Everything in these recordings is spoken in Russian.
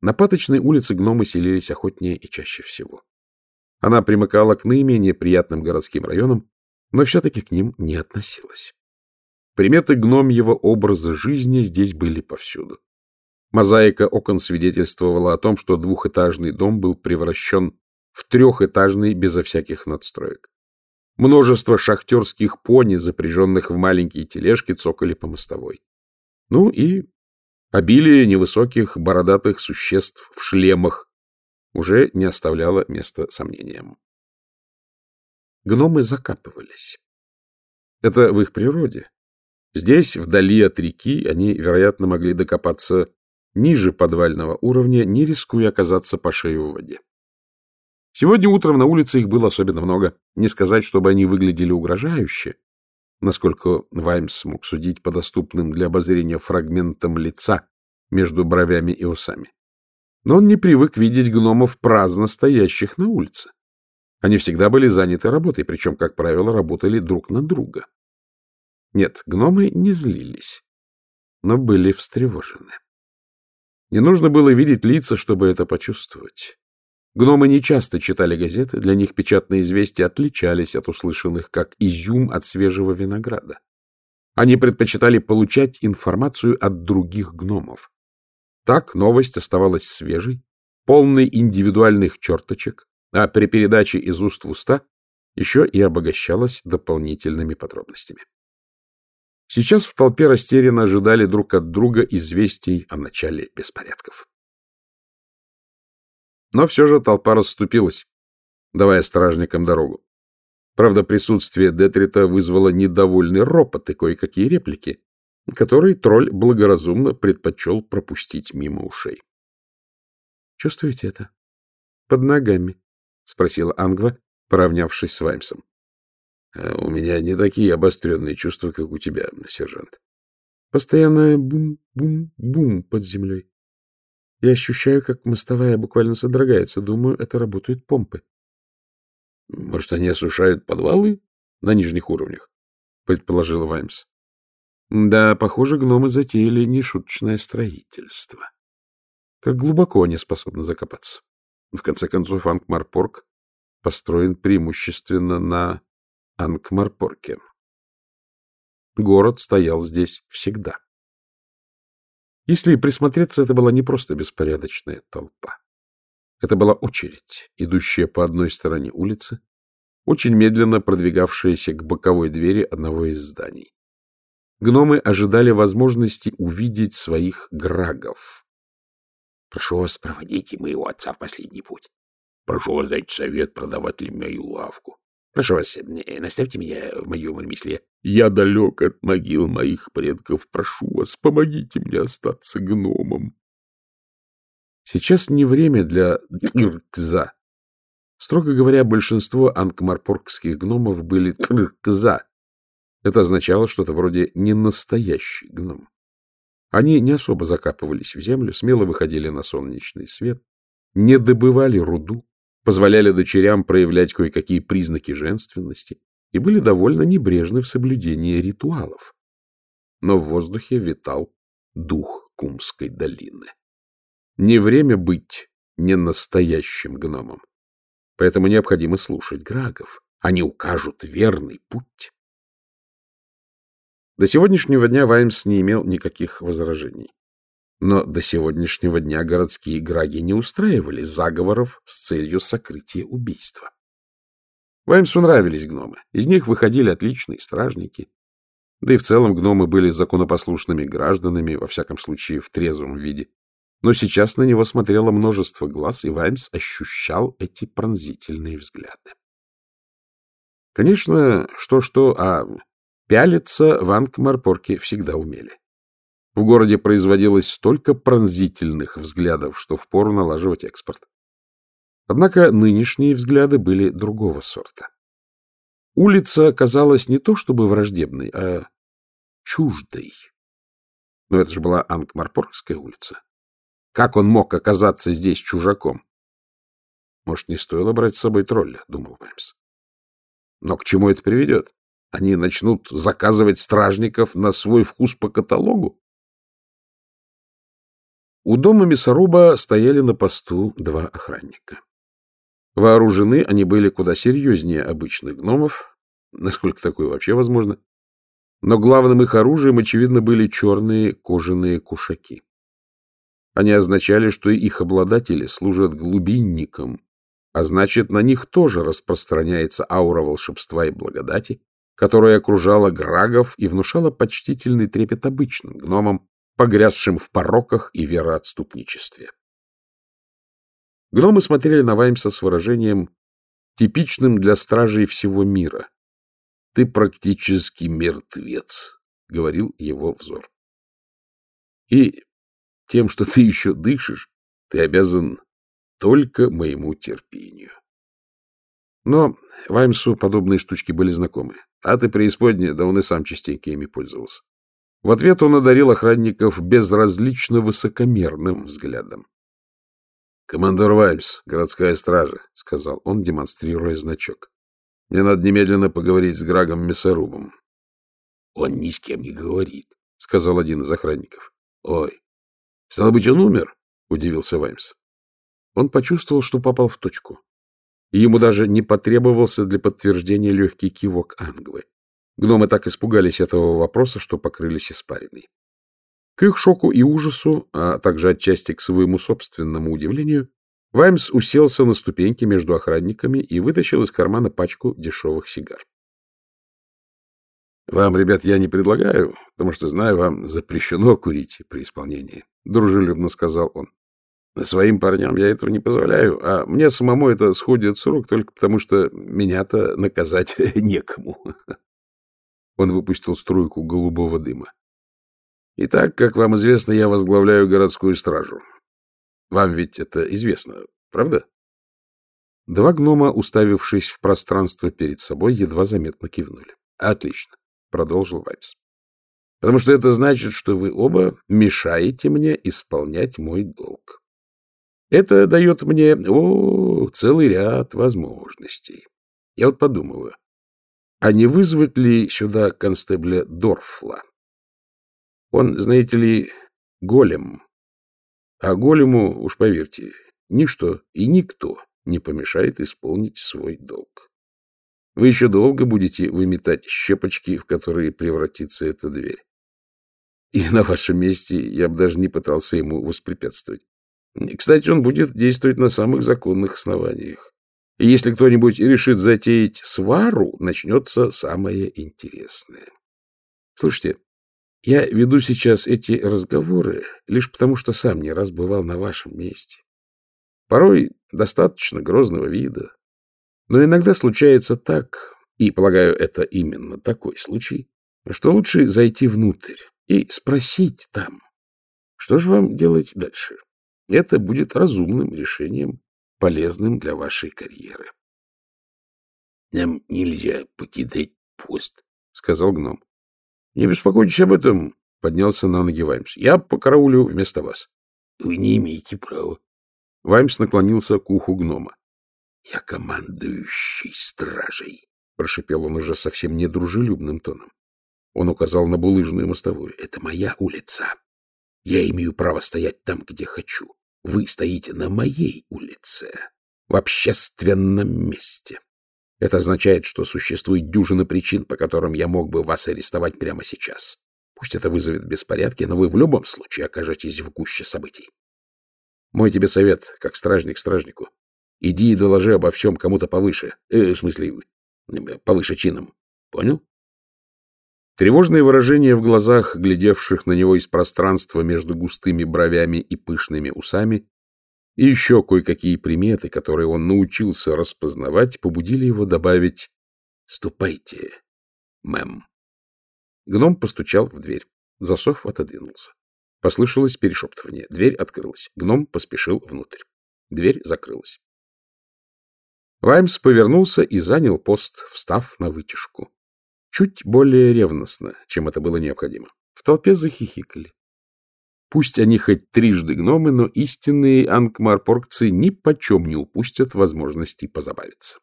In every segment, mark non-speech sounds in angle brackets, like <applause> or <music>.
На Паточной улице гномы селились охотнее и чаще всего. Она примыкала к наименее приятным городским районам, но все-таки к ним не относилась. Приметы гномьего образа жизни здесь были повсюду. Мозаика окон свидетельствовала о том, что двухэтажный дом был превращен в трехэтажный безо всяких надстроек. Множество шахтерских пони, запряженных в маленькие тележки, цокали по мостовой. Ну и обилие невысоких бородатых существ в шлемах уже не оставляло места сомнениям. Гномы закапывались. Это в их природе. Здесь, вдали от реки, они, вероятно, могли докопаться ниже подвального уровня, не рискуя оказаться по шею в воде. Сегодня утром на улице их было особенно много. Не сказать, чтобы они выглядели угрожающе, насколько Ваймс смог судить по доступным для обозрения фрагментам лица между бровями и усами. Но он не привык видеть гномов праздно стоящих на улице. Они всегда были заняты работой, причем, как правило, работали друг на друга. Нет, гномы не злились, но были встревожены. Не нужно было видеть лица, чтобы это почувствовать. Гномы не часто читали газеты, для них печатные известия отличались от услышанных, как изюм от свежего винограда. Они предпочитали получать информацию от других гномов. Так новость оставалась свежей, полной индивидуальных черточек, а при передаче из уст в уста еще и обогащалась дополнительными подробностями. Сейчас в толпе растерянно ожидали друг от друга известий о начале беспорядков. Но все же толпа расступилась, давая стражникам дорогу. Правда, присутствие Детрита вызвало недовольный ропот и кое-какие реплики, которые тролль благоразумно предпочел пропустить мимо ушей. — Чувствуете это? Под ногами, — спросила Ангва, поравнявшись с Ваймсом. «А — У меня не такие обостренные чувства, как у тебя, сержант. Постоянное бум-бум-бум под землей. Я ощущаю, как мостовая буквально содрогается. Думаю, это работают помпы. — Может, они осушают подвалы на нижних уровнях? — предположил Ваймс. — Да, похоже, гномы затеяли нешуточное строительство. Как глубоко они способны закопаться. В конце концов, Ангмарпорг построен преимущественно на Ангмарпорке. Город стоял здесь всегда. Если присмотреться, это была не просто беспорядочная толпа. Это была очередь, идущая по одной стороне улицы, очень медленно продвигавшаяся к боковой двери одного из зданий. Гномы ожидали возможности увидеть своих грагов. — Прошу вас, проводите моего отца в последний путь. Прошу вас дать совет продавать мою лавку. Прошу вас, наставьте меня в моем ремесле. Я далек от могил моих предков. Прошу вас, помогите мне остаться гномом. Сейчас не время для тркза. Строго говоря, большинство анкмарпоргских гномов были тркза. Это означало что-то вроде ненастоящий гном. Они не особо закапывались в землю, смело выходили на солнечный свет, не добывали руду, позволяли дочерям проявлять кое-какие признаки женственности и были довольно небрежны в соблюдении ритуалов. Но в воздухе витал дух Кумской долины. Не время быть не настоящим гномом. Поэтому необходимо слушать Грагов. Они укажут верный путь. До сегодняшнего дня Ваймс не имел никаких возражений. Но до сегодняшнего дня городские граги не устраивали заговоров с целью сокрытия убийства. Ваймсу нравились гномы. Из них выходили отличные стражники. Да и в целом гномы были законопослушными гражданами, во всяком случае в трезвом виде. Но сейчас на него смотрело множество глаз, и Ваймс ощущал эти пронзительные взгляды. Конечно, что-что, а пялиться в Ангмарпорке всегда умели. В городе производилось столько пронзительных взглядов, что впору налаживать экспорт. Однако нынешние взгляды были другого сорта. Улица казалась не то чтобы враждебной, а чуждой. Но это же была Ангмарпоргская улица. Как он мог оказаться здесь чужаком? Может, не стоило брать с собой тролля, — думал Ваймс. Но к чему это приведет? Они начнут заказывать стражников на свой вкус по каталогу? У дома мясоруба стояли на посту два охранника. Вооружены они были куда серьезнее обычных гномов, <laughs> насколько такое вообще возможно, но главным их оружием, очевидно, были черные кожаные кушаки. Они означали, что их обладатели служат глубинникам, а значит, на них тоже распространяется аура волшебства и благодати, которая окружала грагов и внушала почтительный трепет обычным гномам, погрязшим в пороках и вероотступничестве. Гномы смотрели на Ваймса с выражением, типичным для стражей всего мира. — Ты практически мертвец, — говорил его взор. И тем, что ты еще дышишь, ты обязан только моему терпению. Но Ваймсу подобные штучки были знакомы. А ты преисподня, да он и сам частенько ими пользовался. В ответ он одарил охранников безразлично высокомерным взглядом. «Командор Ваймс, городская стража», — сказал он, демонстрируя значок. «Мне надо немедленно поговорить с Грагом Мясорубом». «Он ни с кем не говорит», — сказал один из охранников. «Ой, стало быть, он умер?» — удивился Ваймс. Он почувствовал, что попал в точку. И ему даже не потребовался для подтверждения легкий кивок Ангвы. Гномы так испугались этого вопроса, что покрылись испариной. К их шоку и ужасу, а также отчасти к своему собственному удивлению, Ваймс уселся на ступеньки между охранниками и вытащил из кармана пачку дешевых сигар. — Вам, ребят, я не предлагаю, потому что, знаю, вам запрещено курить при исполнении, — дружелюбно сказал он. — Своим парням я этого не позволяю, а мне самому это сходит с рук только потому, что меня-то наказать <laughs> некому. Он выпустил струйку голубого дыма. Итак, как вам известно, я возглавляю городскую стражу. Вам ведь это известно, правда? Два гнома, уставившись в пространство перед собой, едва заметно кивнули. Отлично, продолжил Вайпс. Потому что это значит, что вы оба мешаете мне исполнять мой долг. Это дает мне о, целый ряд возможностей. Я вот подумываю, а не вызвать ли сюда констебля Дорфла? Он, знаете ли, голем. А голему, уж поверьте, ничто и никто не помешает исполнить свой долг. Вы еще долго будете выметать щепочки, в которые превратится эта дверь. И на вашем месте я бы даже не пытался ему воспрепятствовать. Кстати, он будет действовать на самых законных основаниях. И если кто-нибудь решит затеять свару, начнется самое интересное. Слушайте, я веду сейчас эти разговоры лишь потому, что сам не раз бывал на вашем месте. Порой достаточно грозного вида. Но иногда случается так, и, полагаю, это именно такой случай, что лучше зайти внутрь и спросить там, что же вам делать дальше. Это будет разумным решением, полезным для вашей карьеры. — Нам нельзя покидать пост, — сказал гном. — Не беспокойтесь об этом, — поднялся на ноги Ваймс. — Я покараулю вместо вас. — Вы не имеете права. Ваймс наклонился к уху гнома. — Я командующий стражей, — прошипел он уже совсем недружелюбным тоном. Он указал на булыжную мостовую. — Это моя улица. Я имею право стоять там, где хочу. Вы стоите на моей улице, в общественном месте. Это означает, что существует дюжина причин, по которым я мог бы вас арестовать прямо сейчас. Пусть это вызовет беспорядки, но вы в любом случае окажетесь в гуще событий. Мой тебе совет, как стражник стражнику. Иди и доложи обо всем кому-то повыше. Э, в смысле, повыше чином. Понял? Тревожные выражения в глазах, глядевших на него из пространства между густыми бровями и пышными усами, и еще кое-какие приметы, которые он научился распознавать, побудили его добавить «Ступайте, мэм». Гном постучал в дверь. Засов отодвинулся. Послышалось перешептывание. Дверь открылась. Гном поспешил внутрь. Дверь закрылась. Ваймс повернулся и занял пост, встав на вытяжку. Чуть более ревностно, чем это было необходимо. В толпе захихикали. Пусть они хоть трижды гномы, но истинные анкмарпоргцы ни почем не упустят возможности позабавиться.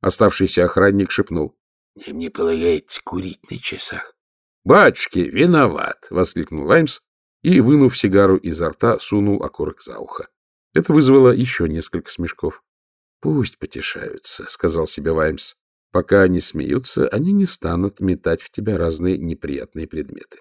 Оставшийся охранник шепнул. — Мне полагается курить на часах. — Батюшки, виноват! — воскликнул Ваймс и, вынув сигару изо рта, сунул окурок за ухо. Это вызвало еще несколько смешков. — Пусть потешаются, — сказал себе Ваймс. — Пока они смеются, они не станут метать в тебя разные неприятные предметы.